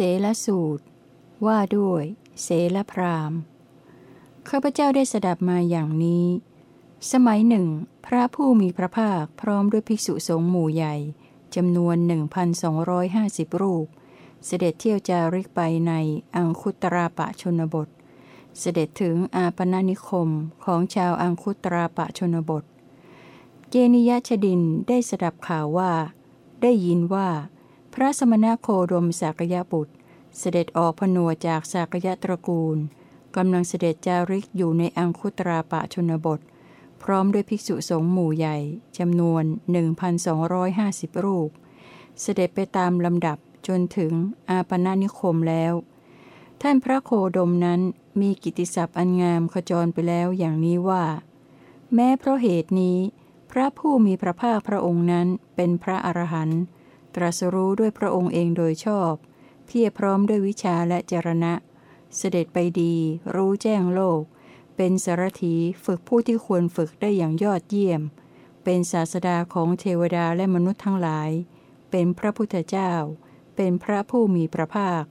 เสลสูตร ว่าด้วย เสลพรามข้าพเจ้าได้สดับมาอย่างนี้ สมัยหนึ่ง พระผู้มีพระภาคพร้อมด้วยภิกษุสงฆ์หมู่ใหญ่จำนวน 1,250 รูป เสด็จเที่ยวจาริกไปในอังคุตราปะชนบท เสด็จถึงอาปนานิคมของชาวอังคุตราปะชนบท เกนิยชดินได้สดับข่าวว่า ได้ยินว่า พระสมณโคดมสากยะบุตร เสด็จออกผนวจากสากยะตระกูลกำลังเสด็จจาริกอยู่ในอังคุตราปะชนบท พร้อมด้วยภิกษุสงฆ์หมู่ใหญ่จำนวน 1,250 รูป เสด็จไปตามลำดับจนถึงอาปนานิคมแล้ว ท่านพระโคดมนั้นมีกิติศัพท์อันงามขจรไปแล้วอย่างนี้ว่า แม้เพราะเหตุนี้ พระผู้มีพระภาคพระองค์นั้นเป็นพระอรหันต์ ตรัสรู้ด้วยพระองค์เองโดยชอบ เพียรพร้อมด้วยวิชาและจรณะ เสด็จไปดี รู้แจ้งโลก เป็นสารถีฝึกผู้ที่ควรฝึกได้อย่างยอดเยี่ยม เป็นศาสดาของเทวดาและมนุษย์ทั้งหลาย เป็นพระพุทธเจ้า เป็นพระผู้มีพระภาค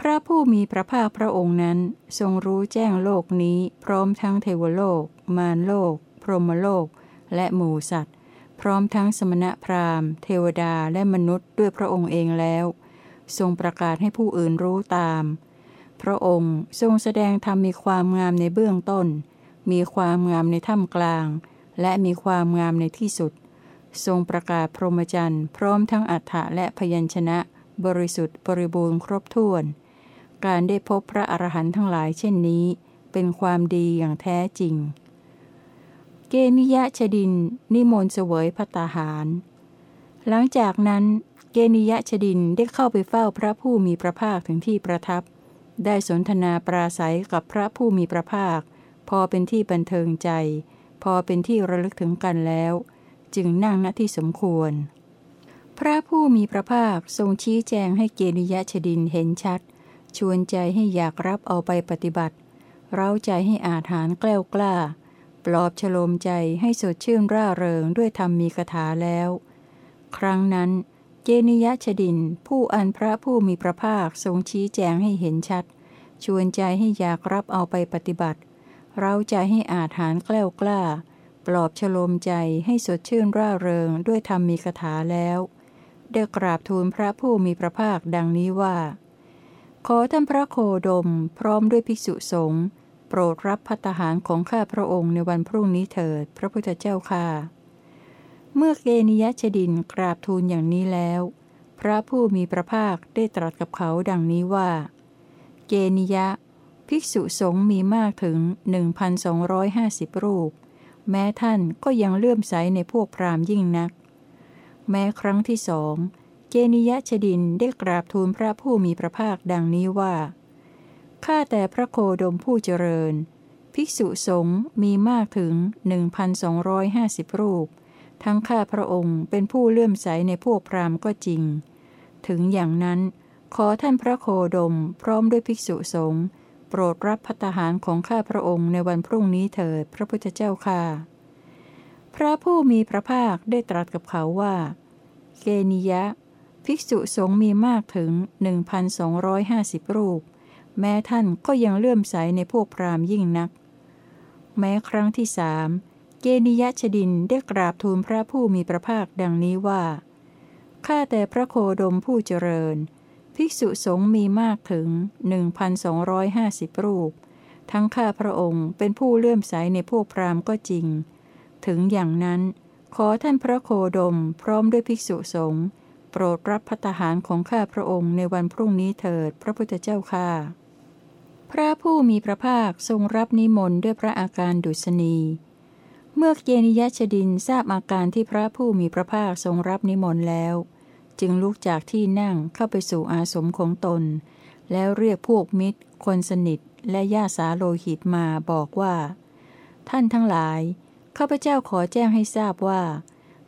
พระผู้มีพระภาคพระองค์นั้น ทรงรู้แจ้งโลกนี้พร้อมทั้งเทวโลก มารโลก พรหมโลก และหมูสัตว์ พร้อมทั้งสมณะพราหมณ์ เทวดาและมนุษย์ด้วยพระองค์เองแล้ว ทรงประกาศให้ผู้อื่นรู้ตาม พระองค์ทรงแสดงธรรมมีความงามในเบื้องต้น มีความงามในถ้ำกลาง และมีความงามในที่สุด ทรงประกาศพรหมจรรย์พร้อมทั้งอัฏฐะและพยัญชนะ บริสุทธิ์บริบูรณ์ครบถ้วน การได้พบพระอรหันต์ทั้งหลายเช่นนี้ เป็นความดีอย่างแท้จริง เกนิยะชดิน นิมนต์เสวยพระตาหาร หลังจากนั้นเกนิยะชดินได้เข้าไปเฝ้าพระผู้มีพระภาคถึงที่ประทับ ได้สนทนาปราศัยกับพระผู้มีพระภาค พอเป็นที่บันเทิงใจ พอเป็นที่ระลึกถึงกันแล้ว จึงนั่งณที่สมควร พระผู้มีพระภาคทรงชี้แจงให้เกณิยะชดินเห็นชัด ชวนใจให้อยากรับเอาไปปฏิบัติ เร้าใจให้อาถานแกล้วกล้า ปลอบฉโลมใจให้สดชื่นร่าเริงด้วยธรรมมีคาถาแล้ว ครั้งนั้น เจนิยชดิน ผู้อันพระผู้มีพระภาคทรงชี้แจงให้เห็นชัด ชวนใจให้อยากรับเอาไปปฏิบัติ เราใจให้อาถานแกล้วกล้า ปลอบฉโลมใจให้สดชื่นร่าเริงด้วยธรรมมีคาถาแล้วได้กราบทูลพระผู้มีพระภาคดังนี้ว่า ขอท่านพระโคดม พร้อมด้วยภิกษุสงฆ์ ปรดรับพัตหารของข้าพระองค์ในวันพรุ่งนี้เถิด พระพุทธเจ้าค่ะ เมื่อเกนิยชดินกราบทูลอย่างนี้แล้ว พระผู้มีพระภาคได้ตรัสกับเขาดังนี้ว่า เกนิยะ ภิกษุสงฆ์มีมากถึง 1,250 รูป แม้ท่านก็ยังเลื่อมใสในพวกพราหมณ์ยิ่งนัก แม้ครั้งที่สองเกนิยชดินได้กราบทูลพระผู้มีพระภาคดังนี้ว่า ข้าแต่พระโคดมผู้เจริญ ภิกษุสงฆ์มีมากถึง 1,250 รูป ทั้งข้าพระองค์เป็นผู้เลื่อมใสในพวกพราหมณ์ก็จริง ถึงอย่างนั้น ขอท่านพระโคดมพร้อมด้วยภิกษุสงฆ์โปรดรับพัตหารของข้าพระองค์ในวันพรุ่งนี้เถิดพระพุทธเจ้าค่ะ พระผู้มีพระภาคได้ตรัสกับเขาว่าเกนิยะ ภิกษุสงฆ์มีมากถึง 1,250 รูป แม้ท่านก็ยังเลื่อมใสในพวกพราหมณ์ยิ่งนัก แม้ครั้งที่สามเกนิยชดินได้กราบทูลพระผู้มีพระภาคดังนี้ว่า ข้าแต่พระโคดมผู้เจริญ ภิกษุสงฆ์มีมากถึง 1,250 รูป ทั้งข้าพระองค์เป็นผู้เลื่อมใสในพวกพราหมณ์ก็จริง ถึงอย่างนั้น ขอท่านพระโคดมพร้อมด้วยภิกษุสงฆ์โปรดรับพัตหารของข้าพระองค์ในวันพรุ่งนี้เถิดพระพุทธเจ้าค่ะ พระผู้มีพระภาคทรงรับนิมนต์ด้วยพระอาการดุษณี เมื่อเกนิยชดินทราบอาการที่พระผู้มีพระภาคทรงรับนิมนต์แล้ว จึงลุกจากที่นั่งเข้าไปสู่อาสมของตน แล้วเรียกพวกมิตร คนสนิท และญาสาโลหิตมาบอกว่า ท่านทั้งหลายข้าพเจ้าขอแจ้งให้ทราบว่า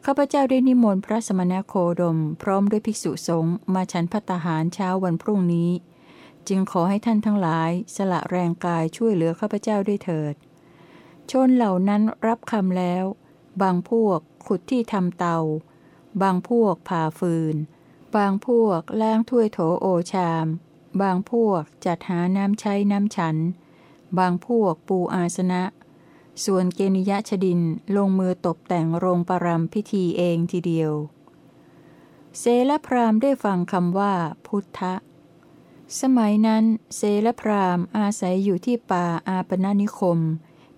ข้าพเจ้าได้นิมนต์พระสมณโคดม พร้อมด้วยภิกษุสงฆ์มาฉันพัตหารเช้าวันพรุ่งนี้ จึงขอให้ท่านทั้งหลาย สละแรงกายช่วยเหลือข้าพเจ้าด้วยเถิด ชนเหล่านั้นรับคำแล้ว บางพวกขุดที่ทำเตา บางพวกผ่าฟืน บางพวกล้างถ้วยโถโอชาม บางพวกจัดหาน้ำใช้น้ำฉัน บางพวกปูอาสนะ ส่วนเกนิยะชดินลงมือตกแต่งโรงปรำพิธีเองทีเดียวเซลพรามได้ฟังคำว่าพุทธะ สมัยนั้นเซลพรามอาศัยอยู่ที่ป่าอาปนานิคม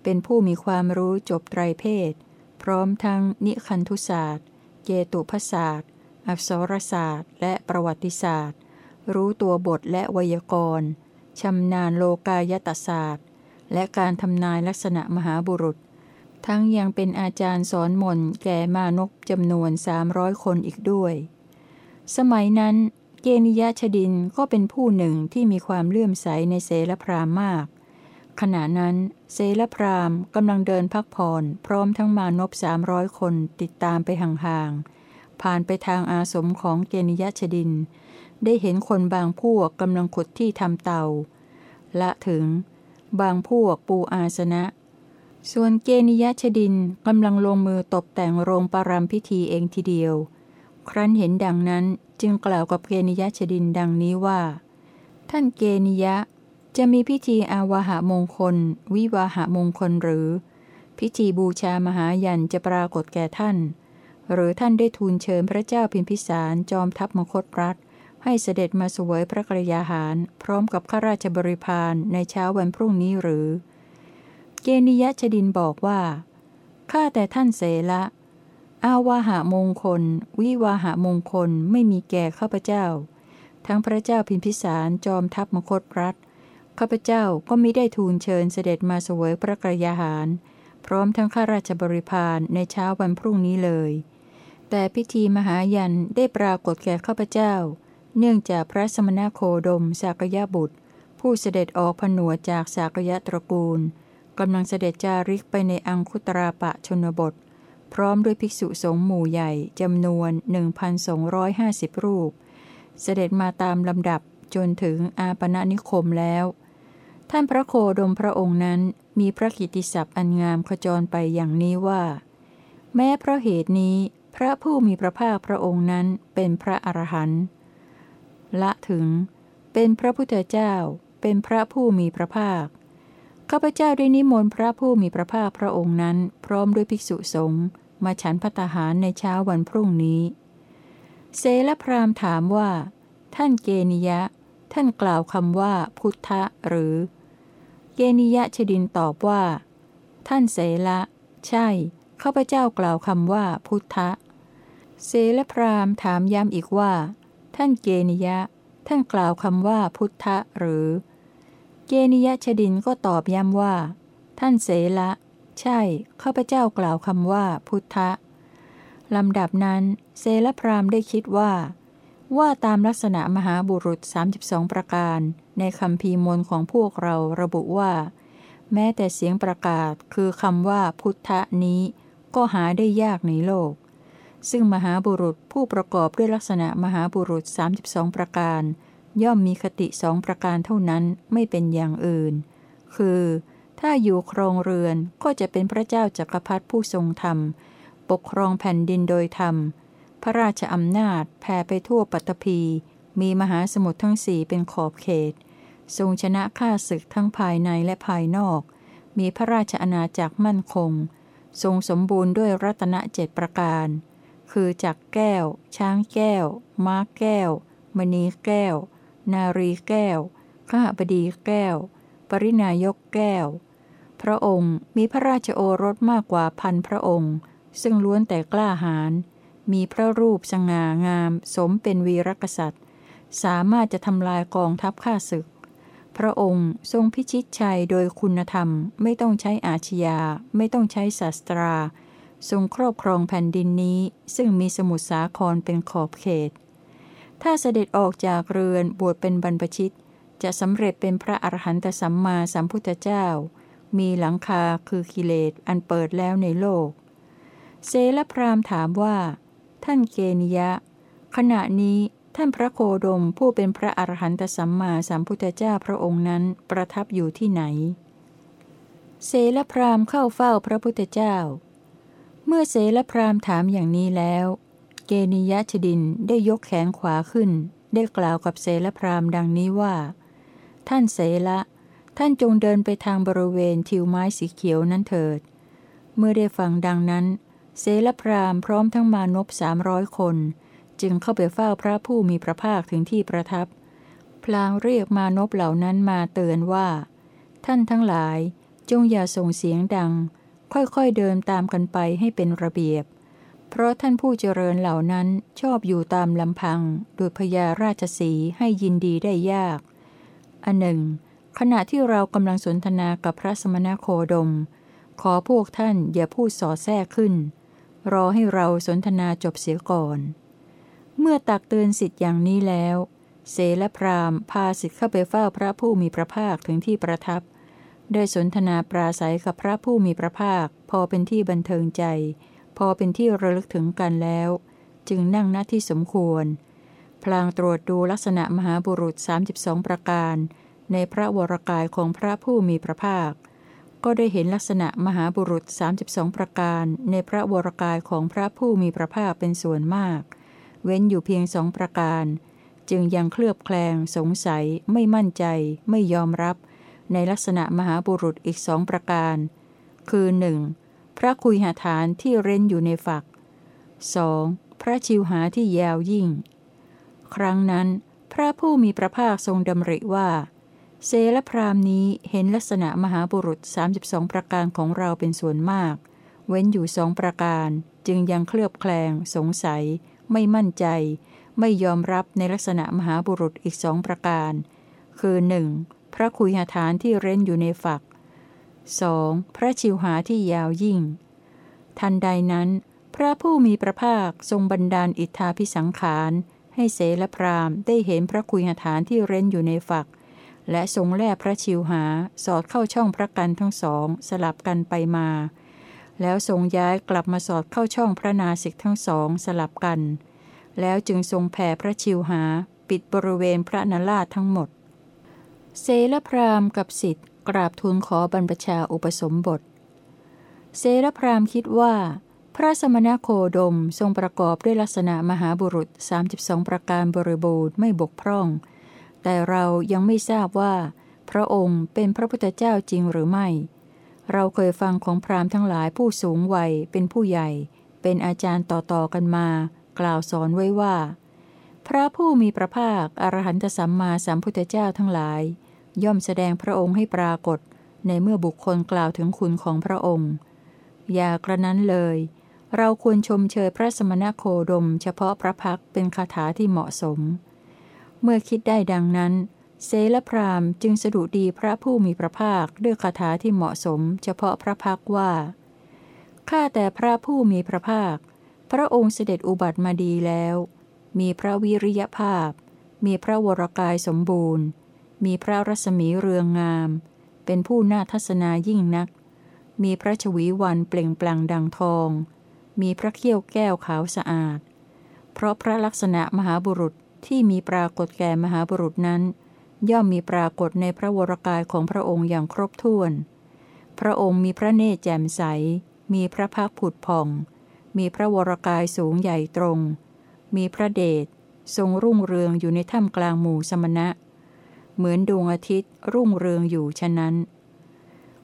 เป็นผู้มีความรู้จบไตรเพศ พร้อมทั้งนิคันธุศาสตร์ เจตุพศาสตร์ อักษรศาสตร์ และประวัติศาสตร์ รู้ตัวบทและไวยากรณ์ชำนาญโลกายตศาสตร์ และการทำนายลักษณะมหาบุรุษ ทั้งยังเป็นอาจารย์สอนมนแก่มานกจำนวนสามร้อยคนอีกด้วย สมัยนั้น เกนิยชดินก็เป็นผู้หนึ่งที่มีความเลื่อมใสในเสลพรามมาก ขณะนั้นเสลพรามกำลังเดินพักผ่อนพร้อมทั้งมานพสามร้อยคนติดตามไปห่างๆ ผ่านไปทางอาสมของเกนิยชดิน ได้เห็นคนบางพวกกำลังขุดที่ทำเตา ละถึง บางพวกปูอาสนะ ส่วนเกนิยชดินกำลังลงมือตกแต่งโรงปรามพิธีเองทีเดียว ครั้นเห็นดังนั้นจึงกล่าวกับเกนิยะชดินดังนี้ว่า ท่านเกนิยะจะมีพิธีอาวาหะมงคล วิวาหะมงคลหรือ พิธีบูชามหายันจะปรากฏแก่ท่าน หรือท่านได้ทูลเชิญพระเจ้าพิมพิสารจอมทัพมคตรัฐ ให้เสด็จมาสวยพระกรยาหาร พร้อมกับข้าราชบริพารในเช้าวันพรุ่งนี้หรือ เกนิยะชดินบอกว่าข้าแต่ท่านเสละ อาวาหะมงคล วิวาหะมงคลไม่มีแก่ข้าพเจ้า ทั้งพระเจ้าพิมพิสารจอมทัพมคตรัฐข้าพเจ้าก็มิได้ทูลเชิญเสด็จมาเสวยพระกรยาหาร พร้อมทั้งข้าราชบริพารในเช้าวันพรุ่งนี้เลย แต่พิธีมหายันได้ปรากฏแก่ข้าพเจ้า เนื่องจากพระสมณโคดมสากยะบุตร ผู้เสด็จออกผนวจากสากยะตระกูลกำลังเสด็จจาริกไปในอังคุตราปะชนบท พร้อมด้วยภิกษุสงฆ์หมู่ใหญ่จำนวน 1,250 รูป เสด็จมาตามลำดับจนถึงอาปณนิคมแล้ว ท่านพระโคดมพระองค์นั้นมีพระกิตติศัพท์อันงามขจรไปอย่างนี้ว่า แม้เพราะเหตุนี้พระผู้มีพระภาคพระองค์นั้นเป็นพระอรหันต์ละถึง เป็นพระพุทธเจ้า เป็นพระผู้มีพระภาคข้าพเจ้าได้นิมนต์พระผู้มีพระภาคพระองค์นั้น พร้อมด้วยภิกษุสงฆ์ มาฉันพัตหารในเช้าวันพรุ่งนี้เซลพรามถามว่า ท่านเกนิยะ ท่านกล่าวคำว่าพุทธะหรือ เกนิยะชดินตอบว่า ท่านเสละใช่ข้าพเจ้ากล่าวคำว่าพุทธะ เสลพรามถามย้ำอีกว่า ท่านเกนิยะ ท่านกล่าวคำว่าพุทธะหรือ เกนิยะชดินก็ตอบย้ำว่า ท่านเสละ ใช่ ข้าพเจ้ากล่าวคำว่าพุทธะลำดับนั้น เซลพรามได้คิดว่า ว่าตามลักษณะมหาบุรุษ 32 ประการ ในคำพีมนของพวกเราระบุว่า แม้แต่เสียงประกาศคือคำว่าพุทธะนี้ ก็หาได้ยากในโลก ซึ่งมหาบุรุษผู้ประกอบด้วยลักษณะมหาบุรุษ 32 ประการ ย่อมมีคติสองประการเท่านั้นไม่เป็นอย่างอื่น คือ ถ้าอยู่ครองเรือนก็จะเป็นพระเจ้าจักรพรรดิผู้ทรงธรรม ปกครองแผ่นดินโดยธรรม พระราชอำนาจแผ่ไปทั่วปัตตภีมีมหาสมุทรทั้งสี่เป็นขอบเขต ทรงชนะข้าศึกทั้งภายในและภายนอก มีพระราชอาณาจักรมั่นคง ทรงสมบูรณ์ด้วยรัตนเจ็ดประการ คือจักรแก้ว ช้างแก้ว ม้าแก้ว มณีแก้ว นารีแก้ว ข้าบดีแก้ว ปรินายกแก้ว พระองค์มีพระราชโอรสมากกว่าพันพระองค์ ซึ่งล้วนแต่กล้าหาญมีพระรูปสง่างาม สมเป็นวีรกษัตริย์ สามารถจะทำลายกองทัพข้าศึก พระองค์ทรงพิชิตชัยโดยคุณธรรม ไม่ต้องใช้อาชญา ไม่ต้องใช้ศาสตรา ทรงครอบครองแผ่นดินนี้ ซึ่งมีสมุทรสาครเป็นขอบเขต ถ้าเสด็จออกจากเรือนบวชเป็นบรรพชิต จะสำเร็จเป็นพระอรหันตสัมมาสัมพุทธเจ้า มีหลังคาคือกิเลสอันเปิดแล้วในโลก เซลพรามถามว่า ท่านเกนิยะ ขณะนี้ท่านพระโคดมผู้เป็นพระอรหันตสัมมาสัมพุทธเจ้าพระองค์นั้นประทับอยู่ที่ไหน เสลพรามเข้าเฝ้าพระพุทธเจ้า เมื่อเสลพรามถามอย่างนี้แล้ว เกนิยชดินได้ยกแขนขวาขึ้น ได้กล่าวกับเสลพรามดังนี้ว่า ท่านเสละ ท่านจงเดินไปทางบริเวณทิวไม้สีเขียวนั้นเถิด เมื่อได้ฟังดังนั้น เสลพรามพร้อมทั้งมานพสามร้อยคน จึงเข้าไปเฝ้าพระผู้มีพระภาคถึงที่ประทับ พลางเรียกมานพเหล่านั้นมาเตือนว่า ท่านทั้งหลายจงอย่าส่งเสียงดัง ค่อยๆเดินตามกันไปให้เป็นระเบียบ เพราะท่านผู้เจริญเหล่านั้นชอบอยู่ตามลำพัง โดยพญาราชสีให้ยินดีได้ยาก อันหนึ่ง ขณะที่เรากำลังสนทนากับพระสมณโคดม ขอพวกท่านอย่าพูดสอแทรกขึ้น รอให้เราสนทนาจบเสียก่อน เมื่อตักเตือนสิทธิ์อย่างนี้แล้ว เสและพรามพาสิทธิ์เข้าไปเฝ้าพระผู้มีพระภาคถึงที่ประทับ ได้สนทนาปราศัยกับพระผู้มีพระภาค พอเป็นที่บันเทิงใจ พอเป็นที่ระลึกถึงกันแล้ว จึงนั่งหน้าที่สมควร พลางตรวจดูลักษณะมหาบุรุษ 32 ประการ ในพระวรกายของพระผู้มีพระภาค ก็ได้เห็นลักษณะมหาบุรุษ 32 ประการในพระวรกายของพระผู้มีพระภาคเป็นส่วนมาก เว้นอยู่เพียงสองประการ จึงยังเคลือบแคลง สงสัย ไม่มั่นใจ ไม่ยอมรับ ในลักษณะมหาบุรุษอีกสองประการ คือหนึ่งพระคุยหาฐานที่เร้นอยู่ในฝัก 2. พระชิวหาที่ยาวยิ่ง ครั้งนั้น พระผู้มีพระภาคทรงดำริว่า เซลพรามนี้เห็นลักษณะมหาบุรุษ 32 ประการของเราเป็นส่วนมาก เว้นอยู่สองประการ จึงยังเคลือบแคลง สงสัย ไม่มั่นใจ ไม่ยอมรับในลักษณะมหาบุรุษอีกสองประการ คือ 1. พระคุยหาฐานที่เร้นอยู่ในฝัก 2. พระชิวหาที่ยาวยิ่ง ทันใดนั้น พระผู้มีพระภาคทรงบันดาลอิทธาพิสังขาร ให้เสลพรามได้เห็นพระคุยหฐานที่เร้นอยู่ในฝัก และทรงแล่พระชิวหาสอดเข้าช่องพระกันทั้งสองสลับกันไปมา แล้วทรงย้ายกลับมาสอดเข้าช่องพระนาสิกทั้งสองสลับกัน แล้วจึงทรงแผ่พระชิวหาปิดบริเวณพระนราทั้งหมด เสลพรามกับสิทธิกราบทูลขอบรรพชาอุปสมบท เสรพรามคิดว่า พระสมณโคดมทรงประกอบด้วยลักษณะมหาบุรุษ 32 ประการบริบูรณ์ไม่บกพร่อง แต่เรายังไม่ทราบว่า พระองค์เป็นพระพุทธเจ้าจริงหรือไม่ เราเคยฟังของพราหมณ์ทั้งหลายผู้สูงวัยเป็นผู้ใหญ่ เป็นอาจารย์ต่อๆกันมา กล่าวสอนไว้ว่า พระผู้มีพระภาคอรหันตสัมมาสัมพุทธเจ้าทั้งหลาย ย่อมแสดงพระองค์ให้ปรากฏ ในเมื่อบุคคลกล่าวถึงคุณของพระองค์ อย่ากระนั้นเลย เราควรชมเชยพระสมณโคดม เฉพาะพระพักเป็นคาถาที่เหมาะสม เมื่อคิดได้ดังนั้นเซลพรามจึงสดุดีพระผู้มีพระภาคด้วยคาถาที่เหมาะสม เฉพาะพระพักว่า ข้าแต่พระผู้มีพระภาค พระองค์เสด็จอุบัติมาดีแล้ว มีพระวิริยภาพ มีพระวรกายสมบูรณ์ มีพระรัศมีเรืองงาม เป็นผู้น่าทัศนายิ่งนัก มีพระชวีวันเปล่งปลั่งดังทอง มีพระเขี้ยวแก้วขาวสะอาด เพราะพระลักษณะมหาบุรุษ ที่มีปรากฏแก่มหาบุรุษนั้น ย่อมมีปรากฏในพระวรกายของพระองค์อย่างครบถ้วน พระองค์มีพระเนตรแจ่มใส มีพระพักผุดผ่อง มีพระวรกายสูงใหญ่ตรง มีพระเดชทรงรุ่งเรืองอยู่ในถ้ำกลางหมู่สมณะ เหมือนดวงอาทิตย์รุ่งเรืองอยู่ฉะนั้น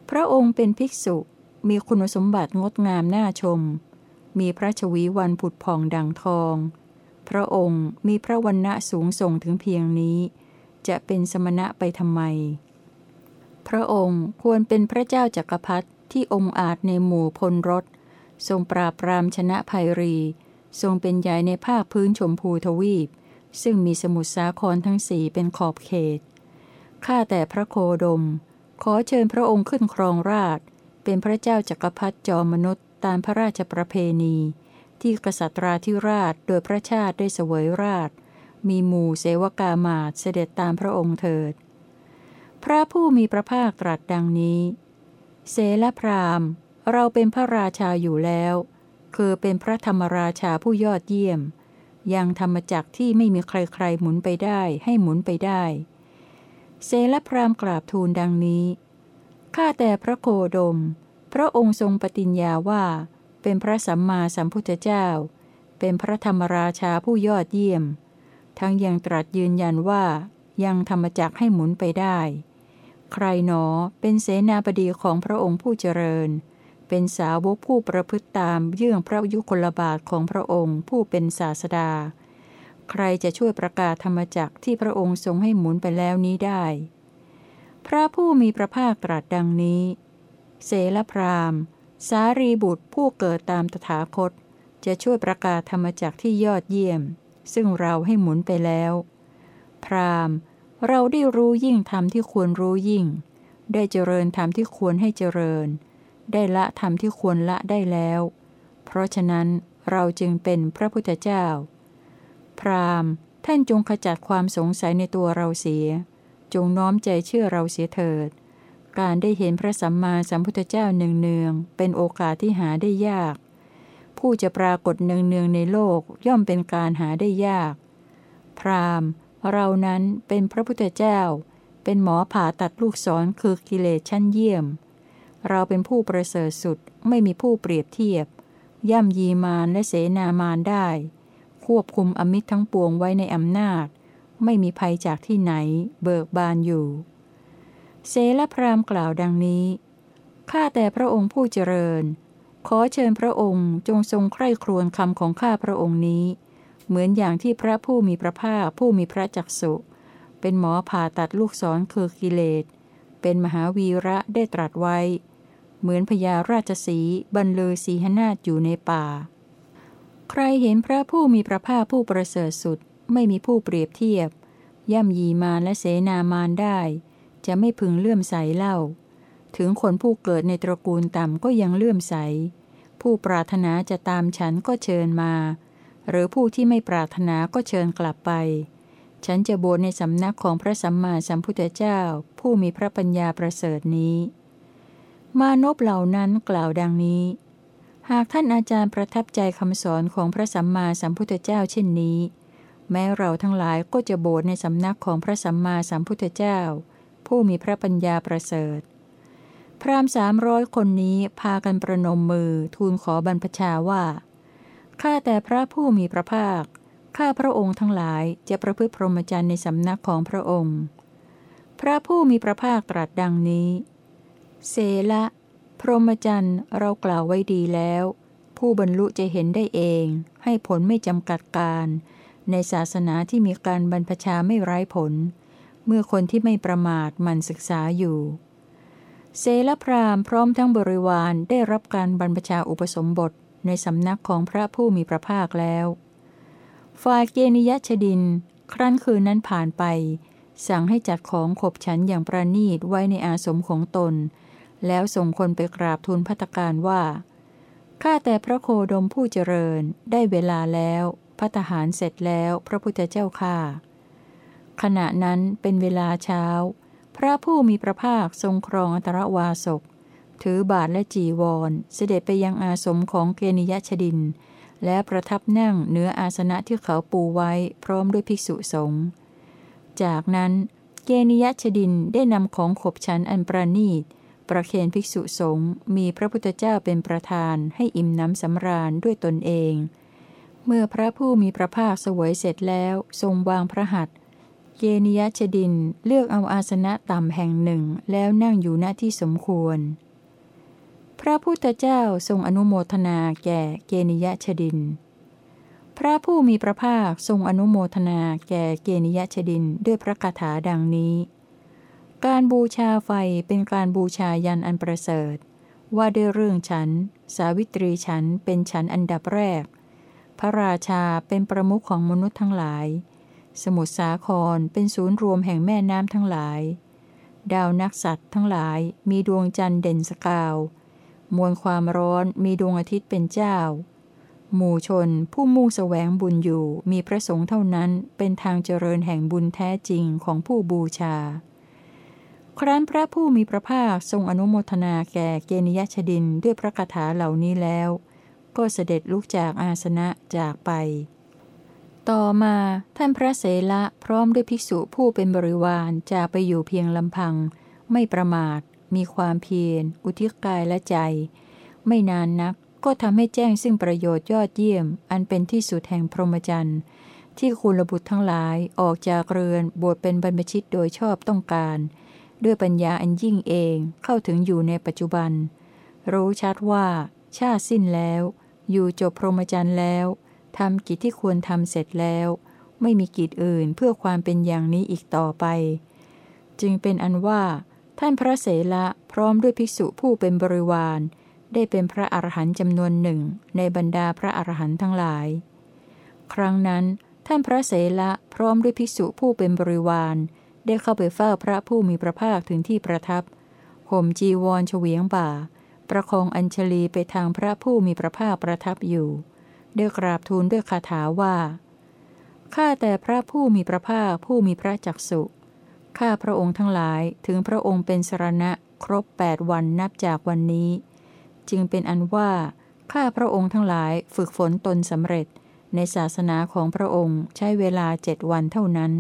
พระองค์เป็นภิกษุมีคุณสมบัติงดงามน่าชม มีพระชวีวันผุดผ่องดังทอง พระองค์มีพระวันณะสูงส่งถึงเพียงนี้ จะเป็นสมณะไปทำไม พระองค์ควรเป็นพระเจ้าจักรพรรดิที่องค์อาจในหมู่พลรถ ทรงปราบปรามชนะภัยรี ทรงเป็นใหญ่ในภาคพื้นชมพูทวีป ซึ่งมีสมุทรสาครทั้งสี่เป็นขอบเขต ข้าแต่พระโคดม ขอเชิญพระองค์ขึ้นครองราช เป็นพระเจ้าจักรพรรดิจอมนุษย์ตามพระราชประเพณี ที่กษัตราธิราชโดยพระชาติได้เสวยราช มีหมู่เสวกามาตเสด็จตามพระองค์เถิด พระผู้มีพระภาคตรัสดังนี้ เสลพรามเราเป็นพระราชาอยู่แล้ว คือเป็นพระธรรมราชาผู้ยอดเยี่ยม ยังธรรมจักที่ไม่มีใครๆหมุนไปได้ให้หมุนไปได้เซลพรามกราบทูลดังนี้ ข้าแต่พระโคดม พระองค์ทรงปฏิญญาว่า เป็นพระสัมมาสัมพุทธเจ้า เป็นพระธรรมราชาผู้ยอดเยี่ยม ทั้งยังตรัสยืนยันว่ายังธรรมจักให้หมุนไปได้ ใครหนอเป็นเสนาบดีของพระองค์ผู้เจริญ เป็นสาวกผู้ประพฤติตามเยื่องพระยุคลบาทของพระองค์ผู้เป็นศาสดา ใครจะช่วยประกาศธรรมจักที่พระองค์ทรงให้หมุนไปแล้วนี้ได้ พระผู้มีพระภาคตรัสดังนี้ เสลพราม สารีบุตรผู้เกิดตามตถาคต จะช่วยประกาศธรรมจักที่ยอดเยี่ยม ซึ่งเราให้หมุนไปแล้ว พรามเราได้รู้ยิ่งธรรมที่ควรรู้ยิ่ง ได้เจริญธรรมที่ควรให้เจริญ ได้ละธรรมที่ควรละได้แล้ว เพราะฉะนั้นเราจึงเป็นพระพุทธเจ้า พรามท่านจงขจัดความสงสัยในตัวเราเสีย จงน้อมใจเชื่อเราเสียเถิด การได้เห็นพระสัมมาสัมพุทธเจ้าเนืองๆเป็นโอกาสที่หาได้ยาก ผู้จะปรากฏเนืองๆในโลกย่อมเป็นการหาได้ยาก พรามเรานั้นเป็นพระพุทธเจ้า เป็นหมอผ่าตัดลูกศรคือกิเลสชั้นเยี่ยม เราเป็นผู้ประเสริฐสุดไม่มีผู้เปรียบเทียบ ย่ำยีมารและเสนามารได้ ควบคุมอมิตรทั้งปวงไว้ในอำนาจ ไม่มีภัยจากที่ไหน เบิกบานอยู่ เสลพรามกล่าวดังนี้ ข้าแต่พระองค์ผู้เจริญ ขอเชิญพระองค์จงทรงใคร่ครวญคำของข้าพระองค์นี้ เหมือนอย่างที่พระผู้มีพระภาคผู้มีพระจักสุ เป็นหมอผ่าตัดลูกศรคือกิเลส เป็นมหาวีระได้ตรัสไว้ เหมือนพญาราชสีบรรลือสีหนาฏอยู่ในป่า ใครเห็นพระผู้มีพระภาคผู้ประเสริฐสุด ไม่มีผู้เปรียบเทียบ ย่ำยีมารและเสนามารได้ จะไม่พึงเลื่อมใสเล่า ถึงคนผู้เกิดในตระกูลต่ำก็ยังเลื่อมใส ผู้ปรารถนาจะตามฉันก็เชิญมา หรือผู้ที่ไม่ปรารถนาก็เชิญกลับไป ฉันจะบวชในสำนักของพระสัมมาสัมพุทธเจ้า ผู้มีพระปัญญาประเสริฐนี้ มานพเหล่านั้นกล่าวดังนี้ หากท่านอาจารย์ประทับใจคำสอนของพระสัมมาสัมพุทธเจ้าเช่นนี้แม้เราทั้งหลายก็จะโบสในสำนักของพระสัมมาสัมพุทธเจ้า ผู้มีพระปัญญาประเสริฐ พรามสามร้อยคนนี้พากันประนมมือทูลขอบรรพชาว่า ข้าแต่พระผู้มีพระภาค ข้าพระองค์ทั้งหลายจะประพฤติพรหมจรรย์ในสำนักของพระองค์ พระผู้มีพระภาคตรัสดังนี้เสละพรหมจรรย์เรากล่าวไว้ดีแล้ว ผู้บรรลุจะเห็นได้เอง ให้ผลไม่จำกัดการ ในศาสนาที่มีการบรรพชาไม่ไร้ผล เมื่อคนที่ไม่ประมาทมันศึกษาอยู่เสลพรามพร้อมทั้งบริวารได้รับการบรรพชาอุปสมบทในสำนักของพระผู้มีพระภาคแล้ว ฝ่ายเกนิยชดิน ครั้นคืนนั้นผ่านไป สั่งให้จัดของขบฉันอย่างประนีตไว้ในอาสมของตน แล้วส่งคนไปกราบทูลพัตการว่า ข้าแต่พระโคดมผู้เจริญได้เวลาแล้วพัตหารเสร็จแล้วพระพุทธเจ้าข้า ขณะนั้นเป็นเวลาเช้า พระผู้มีพระภาคทรงครองอัตรวาสก ถือบาทและจีวร เสด็จไปยังอาสมของเกนิยชดิน และประทับนั่งเหนืออาสนะที่เขาปูไว้พร้อมด้วยภิกษุสงฆ์จากนั้นเกนิยชดินได้นำของขบฉันอันประนีต ประเคนภิกษุสงฆ์มีพระพุทธเจ้าเป็นประธานให้อิ่มน้ำสำราญด้วยตนเอง เมื่อพระผู้มีพระภาคสวยเสร็จแล้วทรงวางพระหัตถ์ เกนิยชดินเลือกเอาอาสนะต่ำแห่งหนึ่งแล้วนั่งอยู่หน้าที่สมควร พระพุทธเจ้าทรงอนุโมทนาแก่เกนิยชดิน พระผู้มีพระภาคทรงอนุโมทนาแก่เกนิยชดินด้วยพระคาถาดังนี้ การบูชาไฟเป็นการบูชายันอันประเสริฐ ว่าด้วยเรื่องฉัน สาวิตรีฉันเป็นฉันอันดับแรก พระราชาเป็นประมุขของมนุษย์ทั้งหลาย สมุทรสาครเป็นศูนย์รวมแห่งแม่น้ำทั้งหลาย ดาวนักสัตว์ทั้งหลายมีดวงจันทร์เด่นสกาว มวลความร้อนมีดวงอาทิตย์เป็นเจ้า หมู่ชนผู้มุ่งแสวงบุญอยู่มีพระสงฆ์เท่านั้นเป็นทางเจริญแห่งบุญแท้จริงของผู้บูชา ครั้นพระผู้มีพระภาคทรงอนุโมทนาแก่เกณยชดินด้วยพระคาถาเหล่านี้แล้ว ก็เสด็จลุกจากอาสนะจากไป ต่อมาท่านพระเสละพร้อมด้วยภิกษุผู้เป็นบริวารจากไปอยู่เพียงลำพัง ไม่ประมาท มีความเพียร อุทิศกายและใจ ไม่นานนักก็ทำให้แจ้งซึ่งประโยชน์ยอดเยี่ยม อันเป็นที่สุดแห่งพรหมจรรย์ที่คุณบุตรทั้งหลายออกจากเรือนบวชเป็นบรรพชิตโดยชอบต้องการ ด้วยปัญญาอันยิ่งเองเข้าถึงอยู่ในปัจจุบัน รู้ชัดว่า ชาติสิ้นแล้ว อยู่จบพรหมจรรย์แล้ว ทำกิจที่ควรทำเสร็จแล้ว ไม่มีกิจอื่นเพื่อความเป็นอย่างนี้อีกต่อไป จึงเป็นอันว่า ท่านพระเสละพร้อมด้วยภิกษุผู้เป็นบริวาร ได้เป็นพระอรหันต์จำนวนหนึ่งในบรรดาพระอรหันต์ทั้งหลาย ครั้งนั้นท่านพระเสละพร้อมด้วยภิกษุผู้เป็นบริวาร ได้เข้าไปเฝ้าพระผู้มีพระภาคถึงที่ประทับห่มจีวรเฉวียงบ่า ประคองอัญชลีไปทางพระผู้มีพระภาคประทับอยู่ ได้กราบทูลด้วยคาถาว่า ข้าแต่พระผู้มีพระภาคผู้มีพระจักสุ ข้าพระองค์ทั้งหลายถึงพระองค์เป็นสรณะครบแปดวันนับจากวันนี้ จึงเป็นอันว่า ข้าพระองค์ทั้งหลายฝึกฝนตนสำเร็จ ในศาสนาของพระองค์ใช้เวลาเจ็ดวันเท่านั้น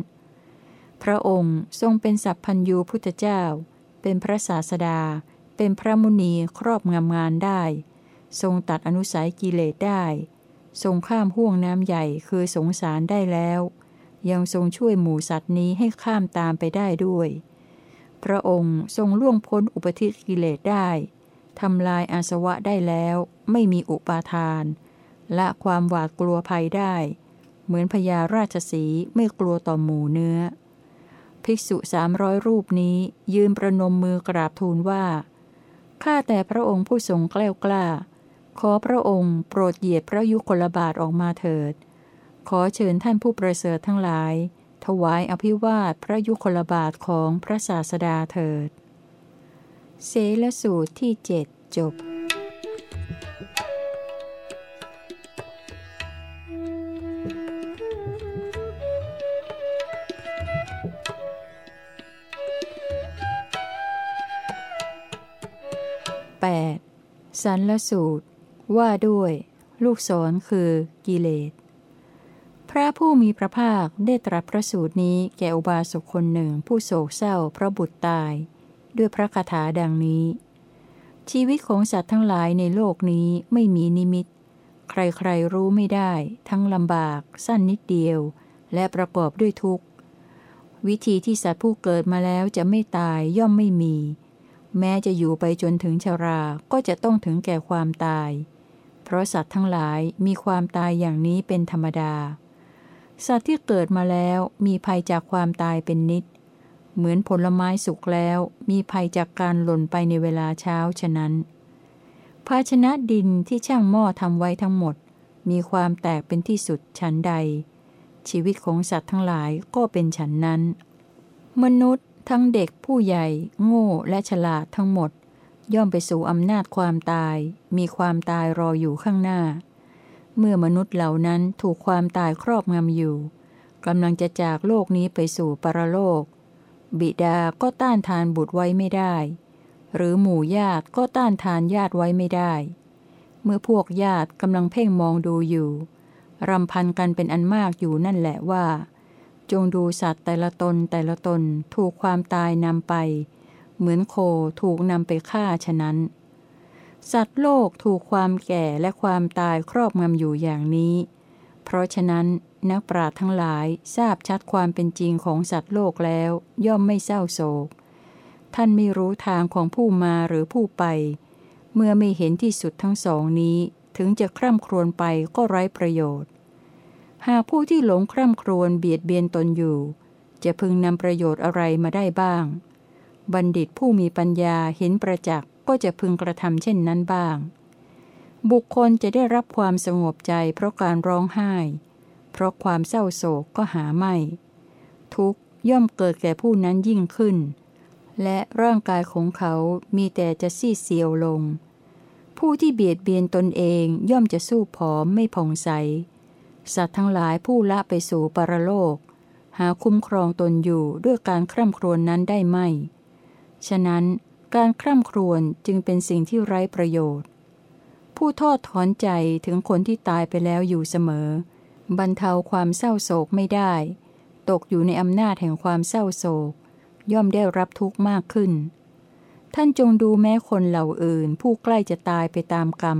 พระองค์ทรงเป็นสัพพัญญูพุทธเจ้า เป็นพระศาสดา เป็นพระมุนีครอบงำงานได้ ทรงตัดอนุสัยกิเลสได้ ทรงข้ามห่วงน้ำใหญ่คือสงสารได้แล้ว ยังทรงช่วยหมูสัตว์นี้ให้ข้ามตามไปได้ด้วย พระองค์ทรงล่วงพ้นอุปธิกิเลสได้ทำลายอาสวะได้แล้ว ไม่มีอุปาทานและความหวาดกลัวภัยได้ เหมือนพญาราชสีไม่กลัวต่อหมูเนื้อ ภิกษุสามร้อยรูปนี้ยืนประนมมือกราบทูลว่า ข้าแต่พระองค์ผู้ทรงแกล้วกล้า ขอพระองค์โปรดเหยียดพระยุคลบาทออกมาเถิด ขอเชิญท่านผู้ประเสริฐทั้งหลาย ถวายอภิวาทพระยุคลบาทของพระศาสดาเถิด เสลสูตรที่เจ็ดจบ 8. สันละสูตร ว่าด้วย ลูกศรคือกิเลส พระผู้มีพระภาคได้ตรัสพระสูตรนี้แก่อุบาสกคนหนึ่งผู้โศกเศร้าเพราะบุตรตาย ด้วยพระคาถาดังนี้ ชีวิตของสัตว์ทั้งหลายในโลกนี้ไม่มีนิมิต ใครๆรู้ไม่ได้ ทั้งลำบาก สั้นนิดเดียว และประกอบด้วยทุกข์ วิธีที่สัตว์ผู้เกิดมาแล้วจะไม่ตายย่อมไม่มี แม้จะอยู่ไปจนถึงชราก็จะต้องถึงแก่ความตาย เพราะสัตว์ทั้งหลายมีความตายอย่างนี้เป็นธรรมดา สัตว์ที่เกิดมาแล้วมีภัยจากความตายเป็นนิด เหมือนผลไม้สุกแล้วมีภัยจากการหล่นไปในเวลาเช้าฉะนั้น ภาชนะดินที่ช่างหม้อทำไว้ทั้งหมด มีความแตกเป็นที่สุดฉันใด ชีวิตของสัตว์ทั้งหลายก็เป็นฉันนั้น มนุษย์ทั้งเด็กผู้ใหญ่ โง่และฉลาดทั้งหมด ย่อมไปสู่อำนาจความตาย มีความตายรออยู่ข้างหน้า เมื่อมนุษย์เหล่านั้นถูกความตายครอบงำอยู่กำลังจะจากโลกนี้ไปสู่ปรโลก บิดาก็ต้านทานบุตรไว้ไม่ได้ หรือหมู่ญาติก็ต้านทานญาติไว้ไม่ได้ เมื่อพวกญาติกำลังเพ่งมองดูอยู่รำพันกันเป็นอันมากอยู่นั่นแหละว่า จงดูสัตว์แต่ละตนแต่ละตนถูกความตายนำไป เหมือนโคถูกนำไปฆ่าฉะนั้น สัตว์โลกถูกความแก่และความตายครอบงำอยู่อย่างนี้ เพราะฉะนั้นนักปราชญ์ทั้งหลายทราบชัดความเป็นจริงของสัตว์โลกแล้ว ย่อมไม่เศร้าโศก ท่านไม่รู้ทางของผู้มาหรือผู้ไป เมื่อไม่เห็นที่สุดทั้งสองนี้ถึงจะคร่ำครวญไปก็ไร้ประโยชน์ หากผู้ที่หลงคร่ำครวญเบียดเบียนตนอยู่ จะพึงนำประโยชน์อะไรมาได้บ้าง บัณฑิตผู้มีปัญญาเห็นประจักษ์ก็จะพึงกระทำเช่นนั้นบ้าง บุคคลจะได้รับความสงบใจเพราะการร้องไห้ เพราะความเศร้าโศกก็หาไม่ ทุกย่อมเกิดแก่ผู้นั้นยิ่งขึ้น และร่างกายของเขามีแต่จะซีดเซียวลง ผู้ที่เบียดเบียนตนเองย่อมจะสู้ผอมไม่ผ่องใส สัตว์ทั้งหลายผู้ละไปสู่ปรโลก หาคุ้มครองตนอยู่ด้วยการคร่ำครวญนนั้นได้ไม่ ฉะนั้นการคร่ำครวญจึงเป็นสิ่งที่ไร้ประโยชน์ ผู้ทอดถอนใจถึงคนที่ตายไปแล้วอยู่เสมอ บรรเทาความเศร้าโศกไม่ได้ ตกอยู่ในอำนาจแห่งความเศร้าโศก ย่อมได้รับทุกข์มากขึ้น ท่านจงดูแม้คนเหล่าอื่น ผู้ใกล้จะตายไปตามกรรม